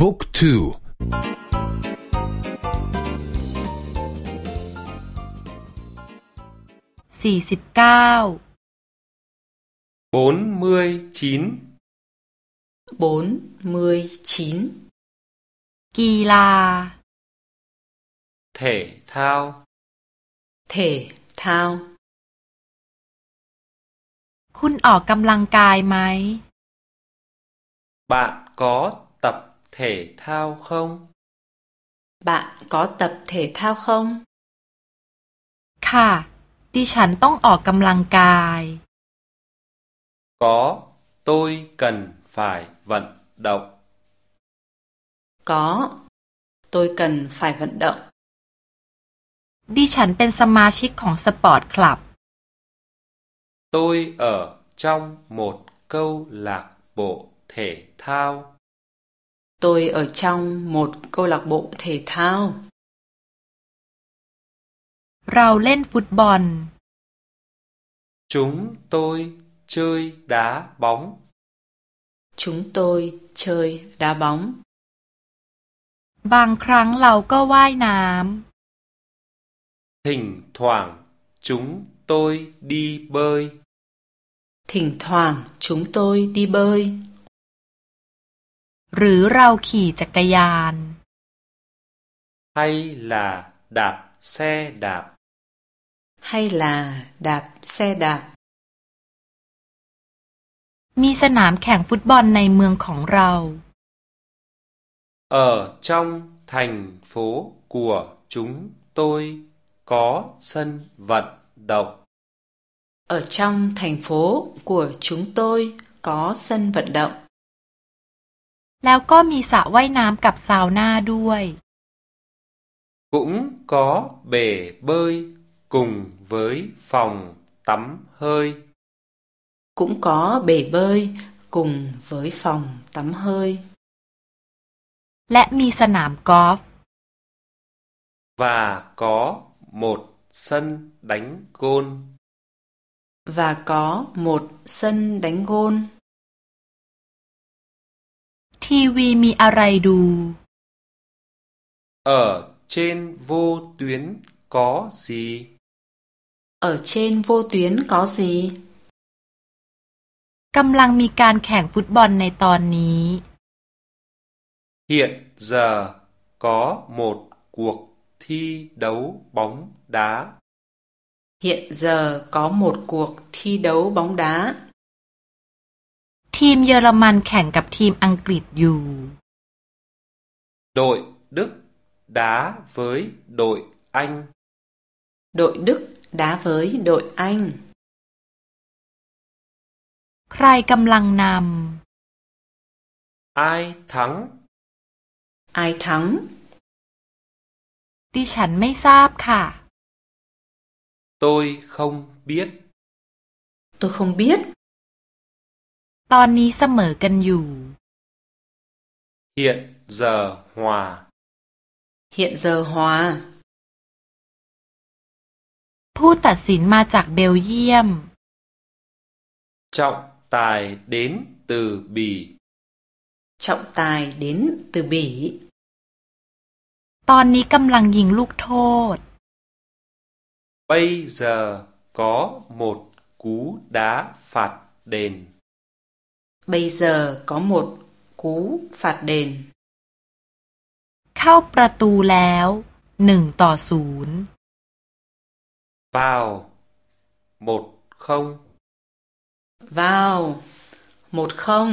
บุ๊กทูสี่สิบเก้า bốn mươi chín bốn mươi chín กีฬา thể thao thể thao คุณออกกำลังกายไหม bạn có tập thể thao không bạn có tập thể thao không ค่ะ ดิฉันต้องออกกำลังกาย có tôi cần phải vận động có tôi cần phải vận động ดิฉันเป็นสมาชิกของสปอร์ตคลับ tôi ở trong một câu lạc bộ thể thao tôi ở trong một câu lạc bộ thể thao เราเล่นฟุตบอล chúng tôi chơi đá bóng chúng tôi chơi đá bóng บางครั้งเราก็ว่ายน้ thỉnh thoảng chúng tôi đi bơi thỉnh thoảng chúng tôi đi bơi ำ หรือเราขี่จักรยาน hay là đạp xe đạp hay là đạp xe đạp มีสนามแข่งฟุตบอลในเมืองของเรา ở trong thành phố của chúng tôi có sân vận động ở trong thành phố của chúng tôi có sân vận động แล้วก็มีสระว่ายน้ำกับซาวน่าด้วย cũng có bể bơi cùng với phòng tắm hơi cũng có bể bơi cùng với phòng tắm hơi และมีสนามกอล์ฟ và có một sân đánh gôn và có một sân đánh gôn ทีวีมีอะไรดู ở trên vô tuyến có gì ở trên vô tuyến có gì กำลังมีการแข่งฟุตบอลในตอนนี้ hiện giờ có một cuộc thi đấu bóng đá hiện giờ có một cuộc thi đấu bóng đá ทีมเยอรมันแข่งกับทีมอังกฤษอยู่ đội Đức đá với đội Anh đội Đức đá với đội Anh ใครกำลังน ai thắng ai thắng ำ ดิฉันไม่ทราบค่ะ tôi không biết tôi không biết ตอนนี้เสมอกันอยู่ hiện giờ hòa hiện giờ hòa ผู้ตัดสินมาจากเบลเยียม trọng tài đến từ bỉ trọng tài đến từ bỉ ตอนนี้กำลังยิงลูกโทษ bây giờ có một cú đá phạt đền bây giờ có một cú phạt đền เข้าประตูแล้วหนึ่งต่อศูนย์ vào một không vào một không